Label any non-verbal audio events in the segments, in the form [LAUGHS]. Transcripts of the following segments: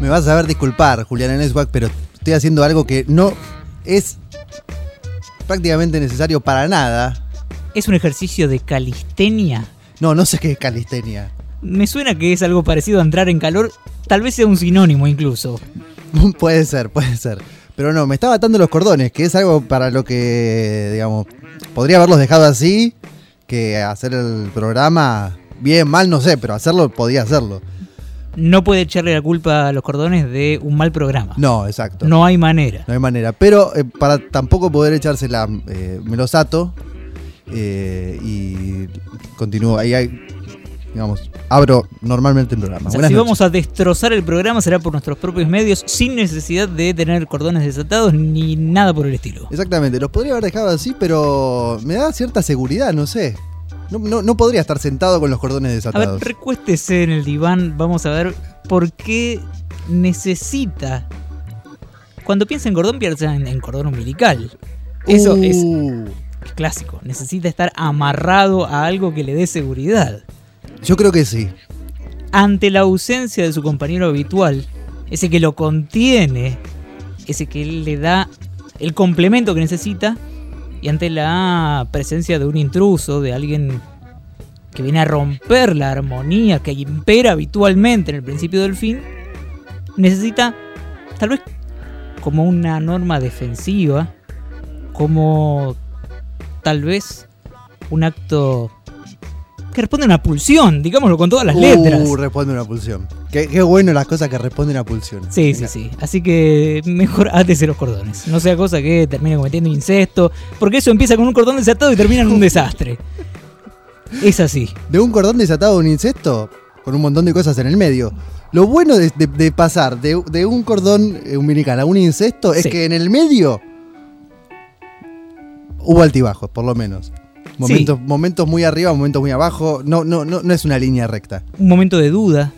Me vas a ver disculpar, Julián Neswag, pero estoy haciendo algo que no es prácticamente necesario para nada. ¿Es un ejercicio de calistenia? No, no sé qué es calistenia. Me suena que es algo parecido a entrar en calor, tal vez sea un sinónimo incluso. [LAUGHS] puede ser, puede ser. Pero no, me estaba atando los cordones, que es algo para lo que, digamos, podría haberlos dejado así, que hacer el programa bien, mal, no sé, pero hacerlo podía hacerlo. No puede echarle la culpa a los cordones de un mal programa. No, exacto. No hay manera. No hay manera. Pero eh, para tampoco poder echársela, eh, me los ato eh, y continúo. Ahí hay, digamos, abro normalmente el programa. O sea, si noches. vamos a destrozar el programa será por nuestros propios medios, sin necesidad de tener cordones desatados ni nada por el estilo. Exactamente, los podría haber dejado así, pero me da cierta seguridad, no sé. No, no- no podría estar sentado con los cordones A ver, desatados. recuéstese en el diván, vamos a ver por qué necesita. Cuando piensa en cordón, piensa en, en cordón umbilical. Eso es Uh, clásico. Necesita estar amarrado a algo que le dé seguridad. Yo creo que sí. Ante la ausencia de su compañero habitual, ese que lo contiene, ese que le da el complemento que necesita, y ante la presencia de un intruso, de alguien que viene a romper la armonía que impera habitualmente en el principio del fin, necesita, tal vez como una norma defensiva, como tal vez un acto que responde a una pulsión, digámoslo con todas las letras. Uh, responde una pulsión. Qué, qué bueno las cosas que responden a pulsión. Sí, sí, sí. Así que mejor [LAUGHS] átese los cordones. No sea cosa que termine cometiendo incesto. Porque eso empieza con un cordón desatado y termina en un [LAUGHS] desastre. Es así. De un cordón desatado a un incesto, con un montón de cosas en el medio. Lo bueno de, de- de pasar de, de un cordón umbilical a un incesto es Sí. que en el medio hubo altibajos, por lo menos. Momentos, momentos muy arriba, momentos muy abajo. No, no, no, no es una línea recta. Un momento de duda.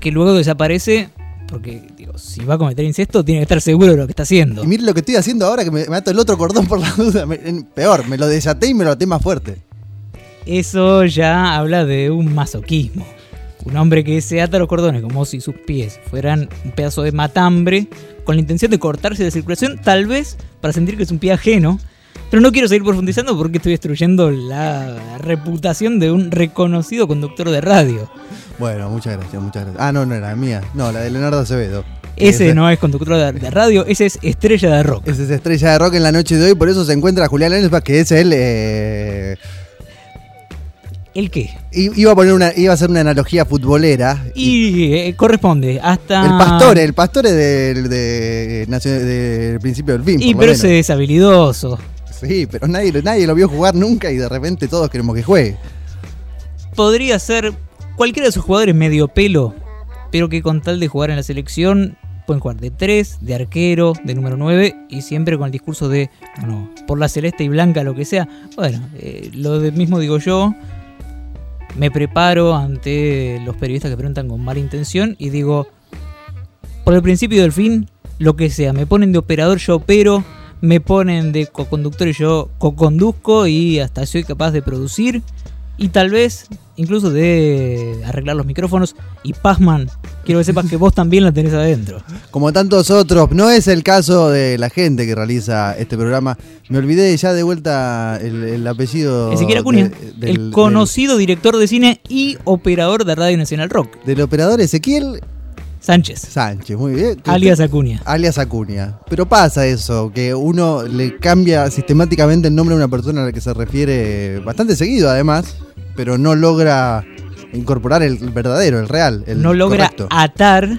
Que luego desaparece. Porque, digo, si va a cometer incesto, tiene que estar seguro de lo que está haciendo. Y mire lo que estoy haciendo ahora, que me, me ato el otro cordón por la duda. Me- peor, me lo desaté y me lo até más fuerte. Eso ya habla de un masoquismo. Un hombre que se ata los cordones como si sus pies fueran un pedazo de matambre con la intención de cortarse de circulación, tal vez para sentir que es un pie ajeno. Pero no quiero seguir profundizando porque estoy destruyendo la reputación de un reconocido conductor de radio. Bueno, muchas gracias, muchas gracias. Ah, no, no era mía. No, la de Leonardo Acevedo. Ese no es conductor de radio, ese es estrella de rock. Ese es estrella de rock en la noche de hoy, por eso se encuentra Julián Lensbach, que es él. eh, ¿El qué? iba a poner una, iba a hacer una analogía futbolera. Y eh, corresponde hasta... el pastore, el pastore del, de, principio del fin. Y pero ese es habilidoso. Sí, pero nadie, nadie lo vio jugar nunca y de repente todos queremos que juegue. podría ser cualquiera de sus jugadores medio pelo, pero que con tal de jugar en la selección pueden jugar de 3, de arquero, de número 9 y siempre con el discurso de, no, por la celeste y blanca, lo que sea. Bueno, eh, lo mismo digo yo, me preparo ante los periodistas que preguntan con mala intención y digo, por el principio del fin, lo que sea, me ponen de operador, yo opero, me ponen de co-conductor y yo co-conduzco y hasta soy capaz de producir y tal vez incluso de arreglar los micrófonos. Y Pazman, quiero que sepas que vos también la tenés adentro. Como tantos otros, no es el caso de la gente que realiza este programa. Me olvidé ya de vuelta el, el apellido. Ezequiel Acuña, de- del- el conocido director de cine y operador de Radio Nacional Rock. Del operador Ezequiel Sánchez, Sánchez, muy bien. alias Acuña. alias Acuña. Pero pasa eso, que uno le cambia sistemáticamente el nombre a una persona a la que se refiere bastante seguido además, pero no logra incorporar el verdadero, el real, el No logra correcto. atar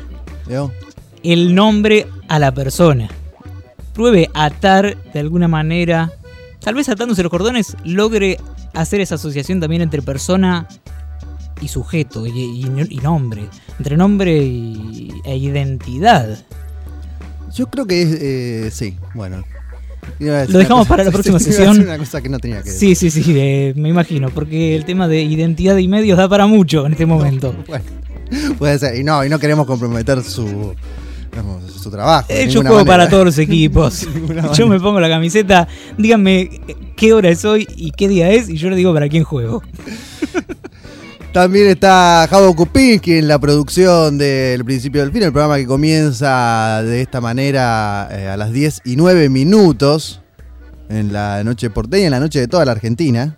el nombre a la persona. Pruebe atar de alguna manera, tal vez atándose los cordones, logre hacer esa asociación también entre persona y sujeto y, y- y nombre, entre nombre y- e identidad. Yo creo que es, eh, sí, bueno. Lo dejamos cosa- para la [LAUGHS] próxima sesión. decir una cosa que no tenía que decir. Sí, sí, sí, eh, me imagino, porque el tema de identidad y medios da para mucho en este momento. [LAUGHS] Bueno, puede ser. Y no, y no queremos comprometer su su trabajo. Eh, yo juego manera. para todos los equipos. [LAUGHS] Yo me pongo la camiseta, díganme qué hora es hoy y qué día es, y yo le digo para quién juego. También está Javo Kupinski en la producción del Principio del Fin, el programa que comienza de esta manera eh, a las 10 y 9 minutos en la noche porteña, en la noche de toda la Argentina.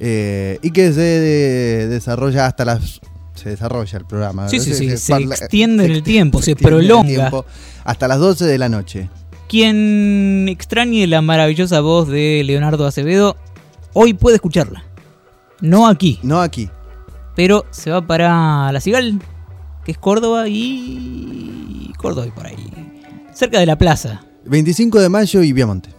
eh, y que se de- desarrolla hasta las. Se desarrolla el programa. Sí, sí, sí, se parla- extiende en el tiempo, se prolonga. tiempo hasta las 12 de la noche. Quien extrañe la maravillosa voz de Leonardo Acevedo, hoy puede escucharla. No aquí, No aquí. Pero se va para La Cigal, que es Córdoba y. Córdoba y por ahí. Cerca de la plaza. 25 de mayo y Viamonte.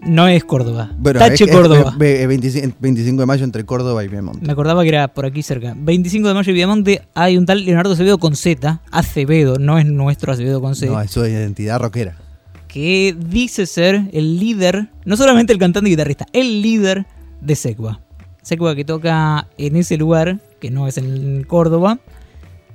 No es Córdoba. Bueno, Tache es- Córdoba. ve- ve- 25, 25 de mayo entre Córdoba y Viamonte. Me acordaba que era por aquí cerca. 25 de mayo y Viamonte hay un tal Leonardo Acevedo con Z. Acevedo, no es nuestro Acevedo con C. No, es su identidad rockera. que dice ser el líder, no solamente el cantante y guitarrista, el líder de Secua. Secua que toca en ese lugar, que no es en Córdoba,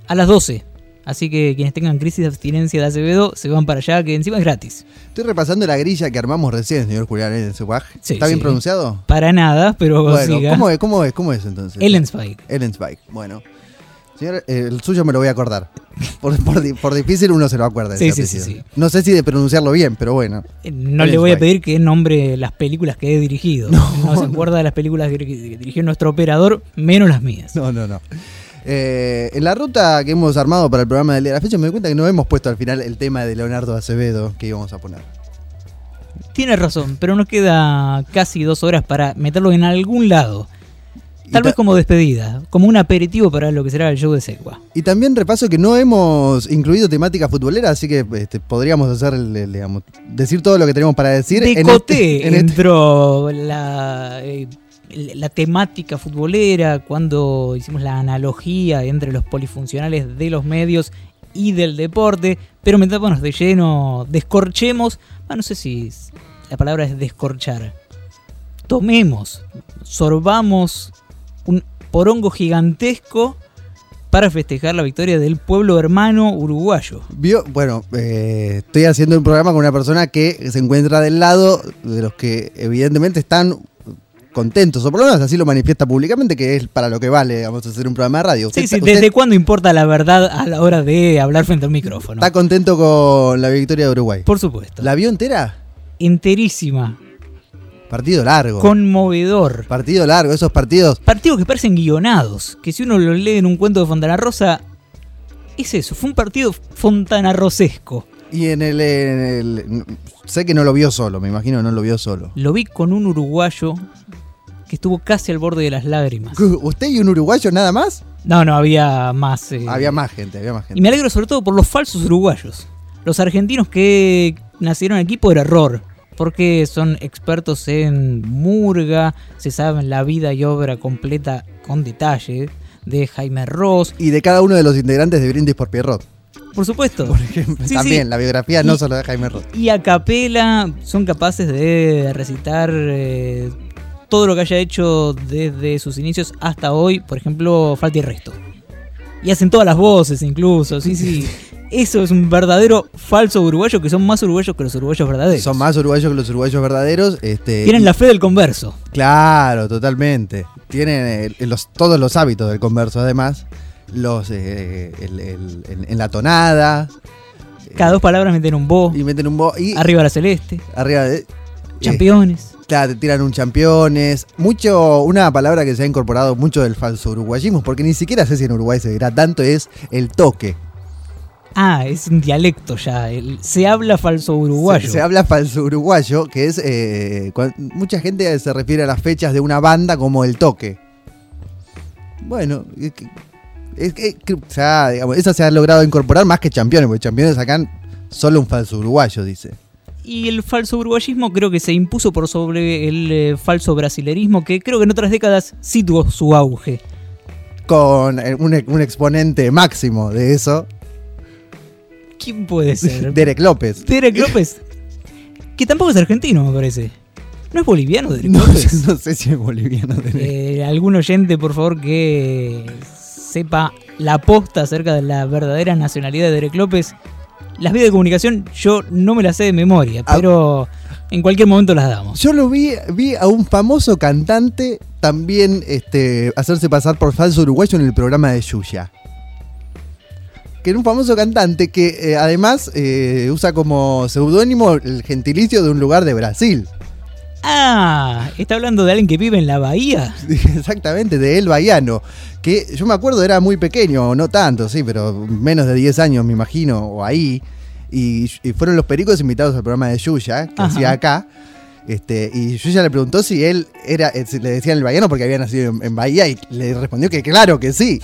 a las 12. Así que quienes tengan crisis de abstinencia de Acevedo se van para allá, que encima es gratis. Estoy repasando la grilla que armamos recién, señor Julián Ensewag. Sí, ¿Está bien pronunciado? Para nada, pero Bueno, siga. ¿cómo es, cómo, es, ¿cómo es entonces? Ellensbike. Ellensbike. Bueno. Señor, eh, el suyo me lo voy a acordar. Por, por di- por difícil uno se lo acuerda. Sí, sí, sí. No sé si de pronunciarlo bien, pero bueno. Eh, No le voy a pedir que nombre las películas que he dirigido. No, se acuerda de las películas que dirigió nuestro operador, menos las mías. No, no, no. Eh, en la ruta que hemos armado para el programa de la fecha me doy cuenta que no hemos puesto al final el tema de Leonardo Acevedo que íbamos a poner. Tiene razón, pero nos queda casi dos horas para meterlo en algún lado. Tal ta- vez como despedida, como un aperitivo para lo que será el show de Secua. Y también repaso que no hemos incluido temática futbolera, así que este, podríamos hacer, digamos, decir todo lo que tenemos para decir. De en Coté este- en este- entró la, eh, la temática futbolera cuando hicimos la analogía entre los polifuncionales de los medios y del deporte, pero metámonos de lleno, descorchemos, ah, no sé si la palabra es descorchar, tomemos, sorbamos un porongo gigantesco para festejar la victoria del pueblo hermano uruguayo. Vio, bueno, eh, estoy haciendo un programa con una persona que se encuentra del lado de los que evidentemente están contentos, o por lo menos así lo manifiesta públicamente, que es para lo que vale, digamos, hacer un programa de radio. Sí, sí, usted ¿desde cuándo importa la verdad a la hora de hablar frente al micrófono? está contento con la victoria de Uruguay. Por supuesto. ¿La vio entera? Enterísima, Partido largo. conmovedor. Partido largo, esos partidos. Partidos que parecen guionados, que si uno lo lee en un cuento de Fontana Rosa, es eso, fue un partido fontanarrosesco. Y en el, en el- Sé que no lo vio solo, me imagino que no lo vio solo. Lo vi con un uruguayo que estuvo casi al borde de las lágrimas. ¿Usted y un uruguayo nada más? No, no, había más. eh, Había más gente, había más Y gente. me alegro sobre todo por los falsos uruguayos. Los argentinos que nacieron aquí por error. Porque son expertos en murga, se saben la vida y obra completa con detalle de Jaime Ross. Y de cada uno de los integrantes de Brindis por Pierrot. Por supuesto. Por ejemplo. Sí, También, sí. la biografía no solo de Jaime Ross. Y a capela son capaces de recitar eh, todo lo que haya hecho desde sus inicios hasta hoy, por ejemplo, Falta y Resto. Y hacen todas las voces incluso, sí, sí. [LAUGHS] Eso es un verdadero falso uruguayo, que son más uruguayos que los uruguayos verdaderos. Son más uruguayos que los uruguayos verdaderos. Este, Tienen y- la fe del converso. Claro, totalmente. Tienen eh, los, todos los hábitos del converso, además. Los eh, el- el- en, en la tonada. Cada dos palabras meten un bo, Y meten un bo. Y arriba la celeste, arriba de. eh. Claro, te tiran un championes. Mucho, una palabra que se ha incorporado mucho del falso uruguayismo, porque ni siquiera sé si en Uruguay se dirá tanto, es el toque. Ah, es un dialecto ya. el- se habla falso uruguayo. Se, se habla falso uruguayo, que es. eh, mucha gente se refiere a las fechas de una banda como el toque. Bueno, es que, es que- que- o sea, digamos, esa se ha logrado incorporar más que championes, porque championes sacan solo un falso uruguayo, dice. Y el falso uruguayismo creo que se impuso por sobre el eh, falso brasilerismo, que creo que en otras décadas sí tuvo su auge. Con eh, un, un exponente máximo de eso, ¿Quién puede ser? [LAUGHS] Derek López. Derek López, que tampoco es argentino, me parece. ¿No es boliviano, Derek No, López? [LAUGHS] no sé si es boliviano. Derek. Eh, algún oyente, por favor, que sepa la posta acerca de la verdadera nacionalidad de Derek López, las vías de comunicación yo no me las sé de memoria, Ah. pero en cualquier momento las damos. Yo lo vi, vi a un famoso cantante también este, hacerse pasar por falso uruguayo en el programa de Yuya. Que era un famoso cantante que eh, además eh, usa como seudónimo el gentilicio de un lugar de Brasil. Ah, está hablando de alguien que vive en la bahía. [LAUGHS] Exactamente, de El Bahiano. Que yo me acuerdo era muy pequeño, no tanto, sí, pero menos de 10 años me imagino, o ahí. Y, y fueron los pericos invitados al programa de Yuya, que Ajá. hacía acá. Este, y Yuya le preguntó si él era, eh, si le decían el Bahiano porque había nacido en, en Bahía y le respondió que claro que sí.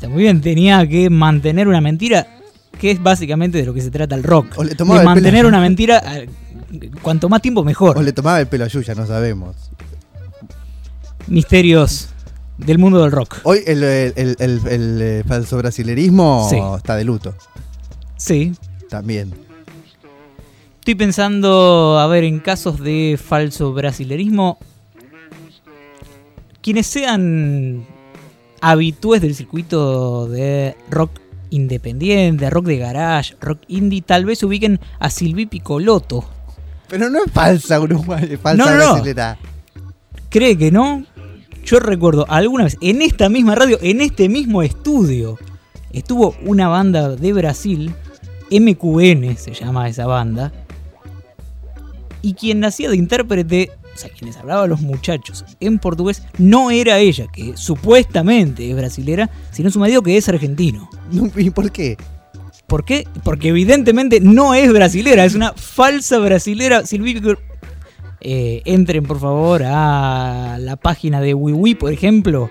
Está muy bien, tenía que mantener una mentira, que es básicamente de lo que se trata el rock. O le tomaba de el pelo. mantener una mentira, eh, cuanto más tiempo mejor. O le tomaba el pelo a Yuya, no sabemos. Misterios del mundo del rock. Hoy el, el- el- eh, falso brasilerismo Sí. está de luto, Sí. también. Estoy pensando, a ver, en casos de falso brasilerismo, quienes sean habitués del circuito de rock independiente, rock de garage, rock indie, tal vez ubiquen a Silvi Picoloto. Pero no es falsa Uruguay, es falsa No, no. ¿Cree que no? Yo recuerdo alguna vez en esta misma radio, en este mismo estudio, estuvo una banda de Brasil, MQN se llama esa banda, y quien hacía de intérprete, sea, quienes hablaba a los muchachos en portugués, no era ella, que supuestamente es brasilera, sino su marido que es argentino. ¿Y por qué? ¿Por qué? Porque evidentemente no es brasilera, es una falsa brasilera. Silvi Pico- Eh, entren por favor a la página de WiWi, por ejemplo.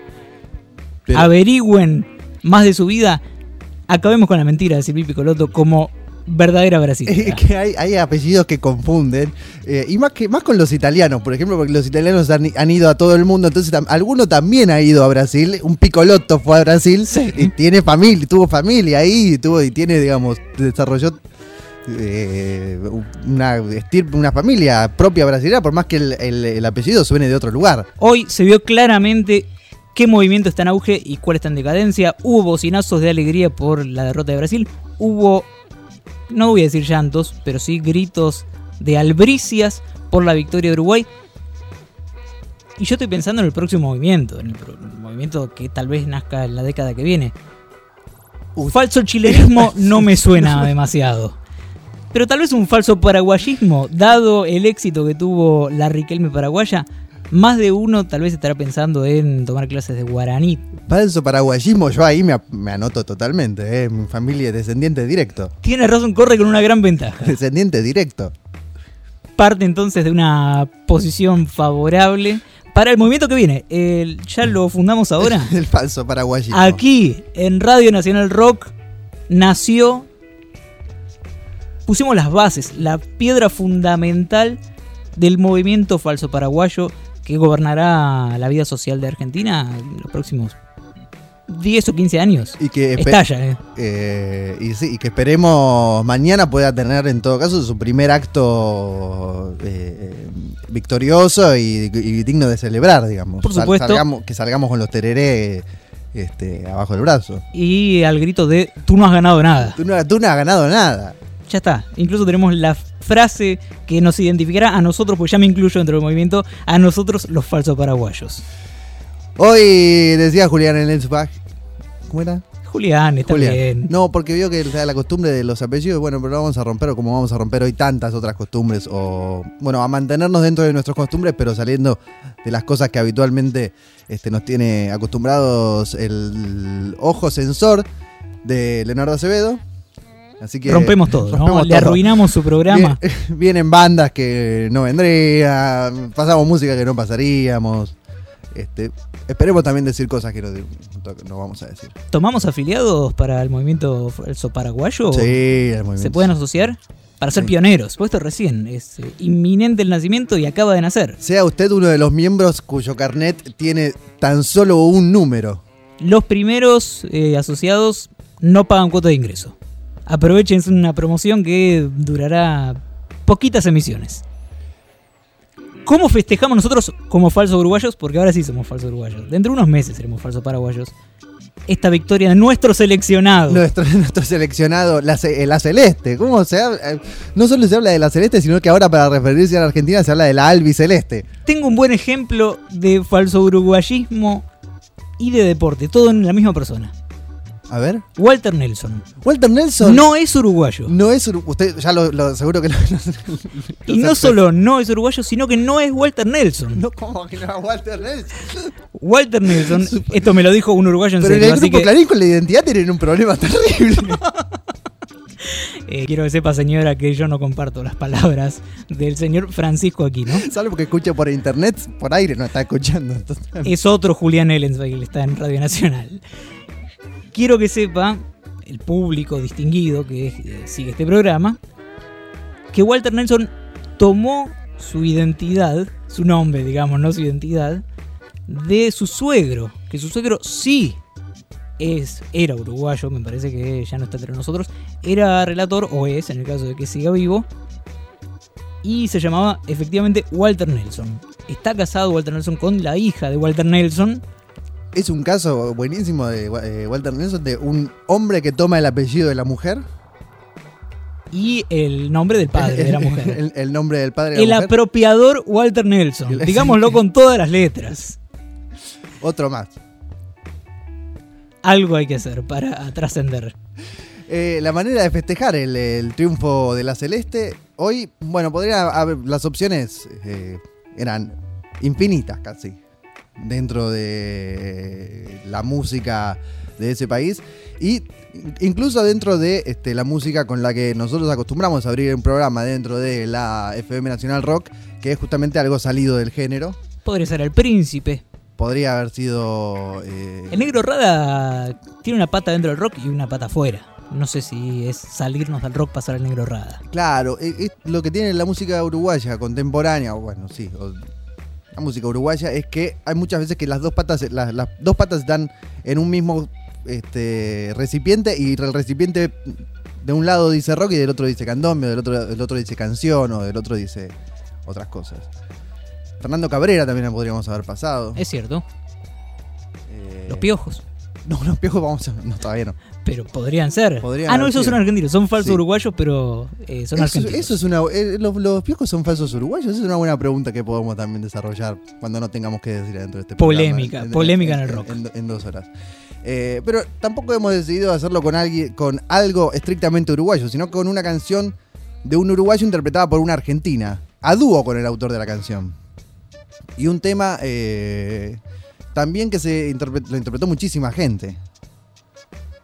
Pero- Averigüen más de su vida. Acabemos con la mentira de Silvi Picoloto como verdadera [LAUGHS] brasilera. Es que hay, hay apellidos que confunden. eh, y más que más con los italianos, por ejemplo, porque los italianos han, han ido a todo el mundo. Entonces, tam- alguno también ha ido a Brasil. Un picolotto fue a Brasil. Sí. Y tiene familia, tuvo familia ahí. Tuvo, y tiene, digamos, desarrolló eh, una, estirpe- una familia propia brasileña, por más que el, el- el apellido suene de otro lugar. Hoy se vio claramente qué movimiento está en auge y cuál está en decadencia. Hubo bocinazos de alegría por la derrota de Brasil. Hubo, no voy a decir llantos, pero sí gritos de albricias por la victoria de Uruguay. Y yo estoy pensando en el próximo movimiento, en el movimiento que tal vez nazca en la década que viene. Uy. Falso chilenismo [LAUGHS] no me suena demasiado. Pero tal vez un falso paraguayismo, dado el éxito que tuvo la Riquelme paraguaya, más de uno tal vez estará pensando en tomar clases de guaraní. Falso paraguayismo, yo ahí me, anoto totalmente. Eh, mi familia es descendiente directo. Tiene razón, corre con una gran ventaja. [LAUGHS] Descendiente directo. Parte entonces de una posición favorable para el movimiento que viene. El- ya lo fundamos ahora. [LAUGHS] El falso paraguayismo. Aquí, en Radio Nacional Rock, nació. Pusimos las bases, la piedra fundamental del movimiento falso paraguayo que gobernará la vida social de Argentina en los próximos 10 o 15 años. Y que, Estalla, ¿eh? eh, y, sí, y que esperemos mañana pueda tener en todo caso su primer acto eh, victorioso y, y digno de celebrar, digamos. Por supuesto. salgamos- que salgamos con los tereré este, abajo del brazo. Y al grito de tú no has ganado nada. Tú no, tú no has ganado nada. Ya está. Incluso tenemos la frase que nos identificará a nosotros, pues ya me incluyo dentro del movimiento, a nosotros los falsos paraguayos. Hoy decía Julián en el. ¿Cómo era? Julián, está Julián. bien. No, porque vio que o sea, la costumbre de los apellidos, bueno, pero lo vamos a romper, o como vamos a romper hoy tantas otras costumbres, o bueno, a mantenernos dentro de nuestras costumbres, pero saliendo de las cosas que habitualmente este, nos tiene acostumbrados el ojo sensor de Leonardo Acevedo. Así que rompemos todo, Le arruinamos su programa. [LAUGHS] Vienen bandas que no vendrían, pasamos música que no pasaríamos. Este, esperemos también decir cosas que no, no vamos a decir. ¿Tomamos afiliados para el movimiento paraguayo? Sí, el movimiento. ¿Se pueden asociar? Para ser Sí. pioneros. Puesto recién. Es eh, inminente el nacimiento y acaba de nacer. Sea usted uno de los miembros cuyo carnet tiene tan solo un número. Los primeros eh, asociados no pagan cuota de ingreso. Aprovechen es una promoción que durará poquitas emisiones. ¿Cómo festejamos nosotros como falsos uruguayos? Porque ahora sí somos falsos uruguayos. Dentro de unos meses seremos falsos paraguayos. esta victoria de nuestro seleccionado. Nuestro, [LAUGHS] nuestro seleccionado, la, eh, la celeste. ¿Cómo se habla? Eh, No solo se habla de la celeste, sino que ahora para referirse a la Argentina se habla de la albiceleste. Tengo un buen ejemplo de falso uruguayismo y de deporte, todo en la misma persona. A ver. Walter Nelson. Walter Nelson. No es uruguayo. No es. uru- Usted ya lo, lo- seguro que lo. [LAUGHS] Y no solo no es uruguayo, sino que no es Walter Nelson. No, ¿cómo que no era Walter Nelson? Walter Nelson, esto me lo dijo un uruguayo en Pero en serio, el así grupo que Clarín con la identidad tienen un problema terrible. [LAUGHS] eh, quiero que sepa señora que yo no comparto las palabras del señor Francisco Aquino. Salvo porque escucha por internet, por aire no está escuchando. entonces- Es otro Julián Ellensweig, está en Radio Nacional. Quiero que sepa, el público distinguido que eh, sigue este programa, que Walter Nelson tomó su identidad, su nombre, digamos, no su identidad, de su suegro, que su suegro sí es, era uruguayo, me parece que ya no está entre nosotros, era relator, o es, en el caso de que siga vivo, y se llamaba efectivamente Walter Nelson. Está casado Walter Nelson con la hija de Walter Nelson, Es un caso buenísimo de eh, Walter Nelson de un hombre que toma el apellido de la mujer. y el nombre del padre de la [LAUGHS] mujer. El, el nombre del padre de El la mujer. apropiador Walter Nelson. El- Digámoslo [LAUGHS] con todas las letras. Otro más. Algo hay que hacer para trascender. Eh, la manera de festejar el, el triunfo de la Celeste, hoy, bueno, podría haber, las opciones eh, eran infinitas casi dentro de la música de ese país y incluso dentro de este, la música con la que nosotros acostumbramos a abrir un programa dentro de la FM Nacional Rock, que es justamente algo salido del género. Podría ser el príncipe. Podría haber sido... eh, El negro Rada tiene una pata dentro del rock y una pata afuera. No sé si es salirnos del rock pasar al negro Rada. Claro, es lo que tiene la música uruguaya contemporánea, o bueno, sí, o la música uruguaya es que hay muchas veces que las dos patas, las, las dos patas están en un mismo este, recipiente y el recipiente de un lado dice rock y del otro dice candombe, del otro, del otro dice canción o del otro dice otras cosas. Fernando Cabrera también la podríamos haber pasado. Es cierto. Eh, Los piojos. [LAUGHS] No, los piojos vamos a... No, todavía no. Pero podrían ser. Podrían ah, no, esos sido. son argentinos. Son falsos Sí. uruguayos, pero eh, son Eso, argentinos. eso es una. eh, los, los piojos son falsos uruguayos. Esa es una buena pregunta que podemos también desarrollar cuando no tengamos que decir dentro de este Polémica, programa. polémica en el rock. En, en dos horas. Eh, pero tampoco hemos decidido hacerlo con alguien, con algo estrictamente uruguayo, sino con una canción de un uruguayo interpretada por una argentina, a dúo con el autor de la canción. Y un tema eh, también que se interpre- lo interpretó muchísima gente.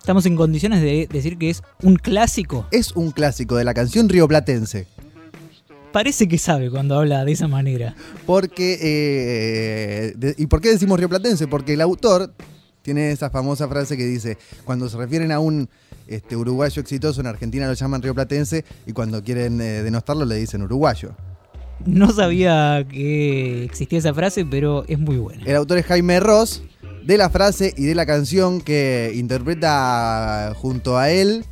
Estamos en condiciones de decir que es un clásico. Es un clásico de la canción rioplatense. Parece que sabe cuando habla de esa manera. Porque, eh, de- ¿y por qué decimos rioplatense? Porque el autor tiene esa famosa frase que dice, cuando se refieren a un este, uruguayo exitoso en Argentina lo llaman rioplatense y cuando quieren eh, denostarlo le dicen uruguayo. No sabía que existía esa frase, pero es muy buena. El autor es Jaime Ross, de la frase y de la canción que interpreta junto a él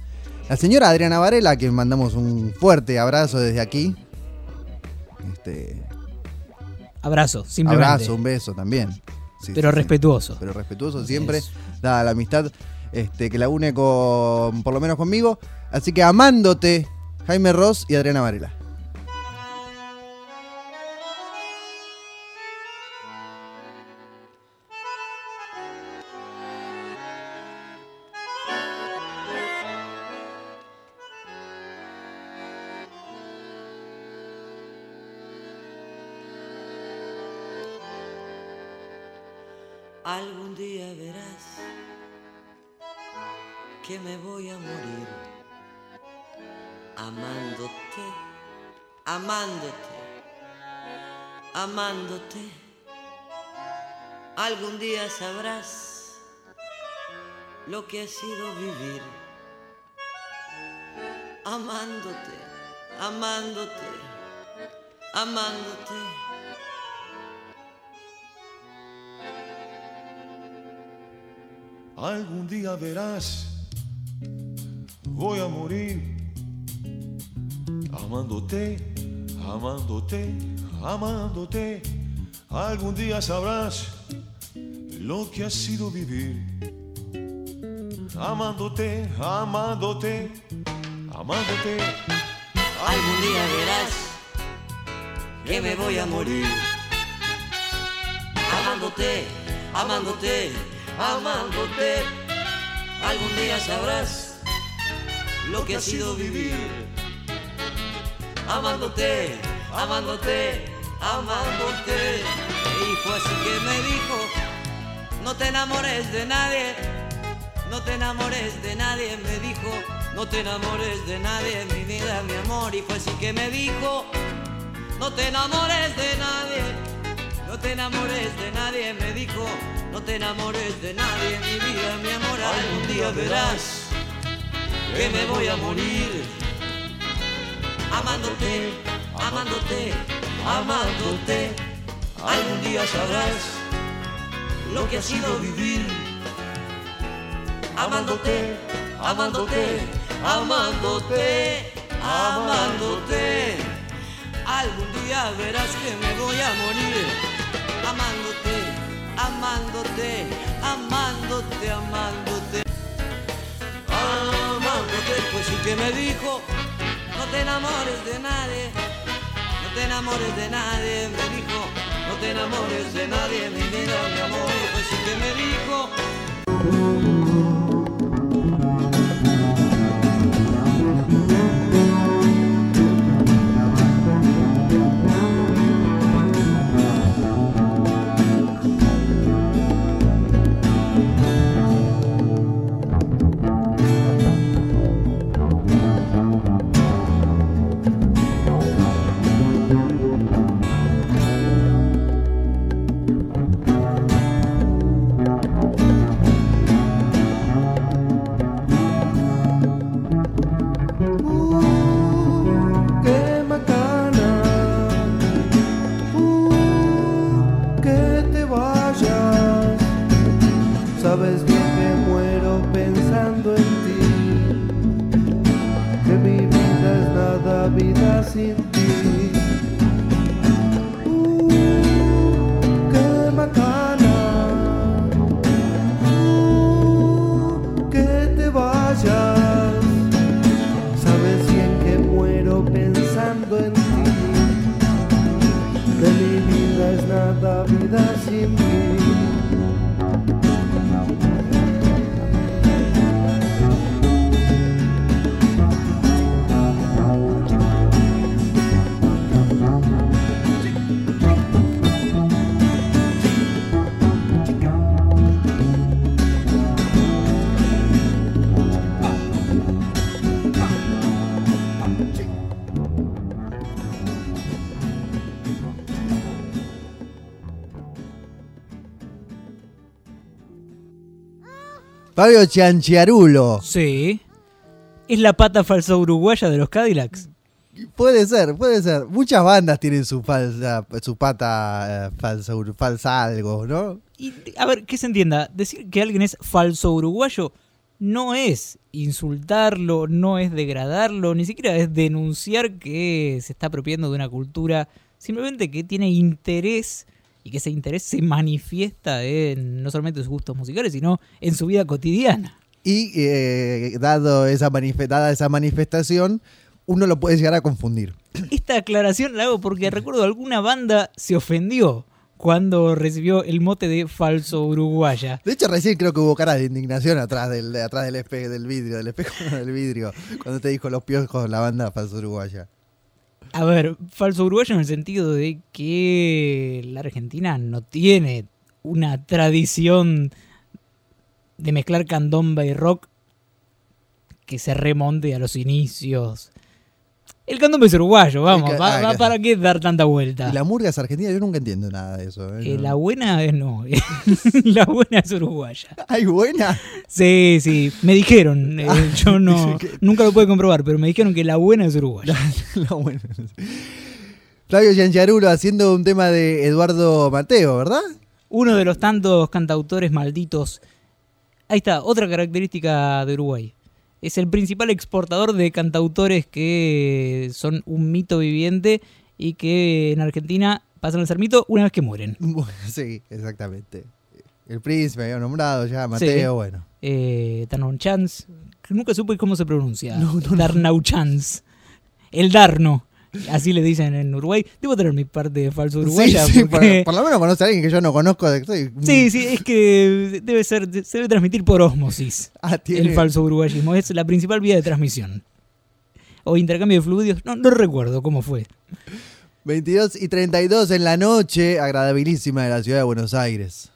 la señora Adriana Varela, a quien mandamos un fuerte abrazo desde aquí. Este, Abrazo, simplemente. abrazo, un beso también. Sí, pero sí, sí. respetuoso. pero respetuoso Así siempre, es. dada la amistad este, que la une con, por lo menos conmigo. Así que amándote, Jaime Ross y Adriana Varela. Algún día verás que me voy a morir amándote, amándote, amándote. Algún día sabrás lo que ha sido vivir amándote, amándote, amándote. Algún día verás, voy a morir amándote, amándote, amándote. Algún día sabrás lo que ha sido vivir amándote, amándote, amándote. Algún día verás que me voy a morir. Amándote, amándote, amándote. Algún día sabrás lo que ha sido vivir. Amándote, amándote, amándote. Y fue así que me dijo, no te enamores de nadie, no te enamores de nadie, me dijo, no te enamores de nadie, mi vida, mi amor. Y fue así que me dijo, no te enamores de nadie, no te enamores de nadie, me no te enamores de nadie, mi vida, mi amor. Algún día verás que me voy a morir amándote, amándote, amándote. Algún día sabrás lo que ha sido vivir. Amándote, amándote, amándote, amándote. Algún día verás que me voy a morir. Amándote, amándote, amándote, amándote. Amándote, pues sí que me dijo, no te enamores de nadie, no te enamores de nadie, me dijo, no te enamores de nadie, mi vida, mi amor, pues sí que me dijo. Sin Fabio Chianchiarulo. Sí. Es la pata falsa uruguaya de los Cadillacs. Puede ser, puede ser. Muchas bandas tienen su falsa, su pata eh, falsa, falsa algo, ¿no? Y, a ver, que se entienda, decir que alguien es falso uruguayo no es insultarlo, no es degradarlo, ni siquiera es denunciar que se está apropiando de una cultura, simplemente que tiene interés y que ese interés se manifiesta en no solamente sus gustos musicales, sino en su vida cotidiana. Y eh, dado esa dada esa manifestación, uno lo puede llegar a confundir. Esta aclaración la hago porque recuerdo alguna banda se ofendió cuando recibió el mote de falso uruguaya. De hecho, recién creo que hubo cara de indignación atrás del, de atrás del espejo, del vidrio, del espejo [LAUGHS] del vidrio, cuando te dijo los piojos la banda falsa uruguaya. A ver, falso uruguayo en el sentido de que la Argentina no tiene una tradición de mezclar candomba y rock que se remonte a los inicios. El candombe es uruguayo, vamos, El ca- va- ah, va-. ¿para qué dar tanta vuelta? Y la murga es argentina, yo nunca entiendo nada de eso. ¿eh? Eh, No. la buena es no, [LAUGHS] [LAUGHS] la buena es uruguaya. ¿Ay, buena? Sí, sí, me dijeron, [LAUGHS] eh, yo no, dice que- nunca lo pude comprobar, pero me dijeron que la buena es uruguaya. la buena. Flavio Gianchiarulo haciendo un tema de Eduardo Mateo, ¿verdad? Uno de los tantos cantautores malditos. Ahí está, otra característica de Uruguay. Es el principal exportador de cantautores que son un mito viviente y que en Argentina pasan a ser mito una vez que mueren. [LAUGHS] Sí, exactamente. El príncipe había nombrado ya, Mateo, Sí. bueno. Eh, Darnauchans. que Nunca supe cómo se pronuncia. Darnauchans. El Darno. Así le dicen en Uruguay. Debo tener mi parte de falso uruguaya. sí, sí, porque- por, por lo menos conoce a alguien que yo no conozco. de- soy un- Sí, sí, es que debe ser, se debe transmitir por osmosis Ah, el falso uruguayismo. Es la principal vía de transmisión. O intercambio de fluidos, no, no recuerdo cómo fue. 22 y 32 en la noche, agradabilísima de la ciudad de Buenos Aires.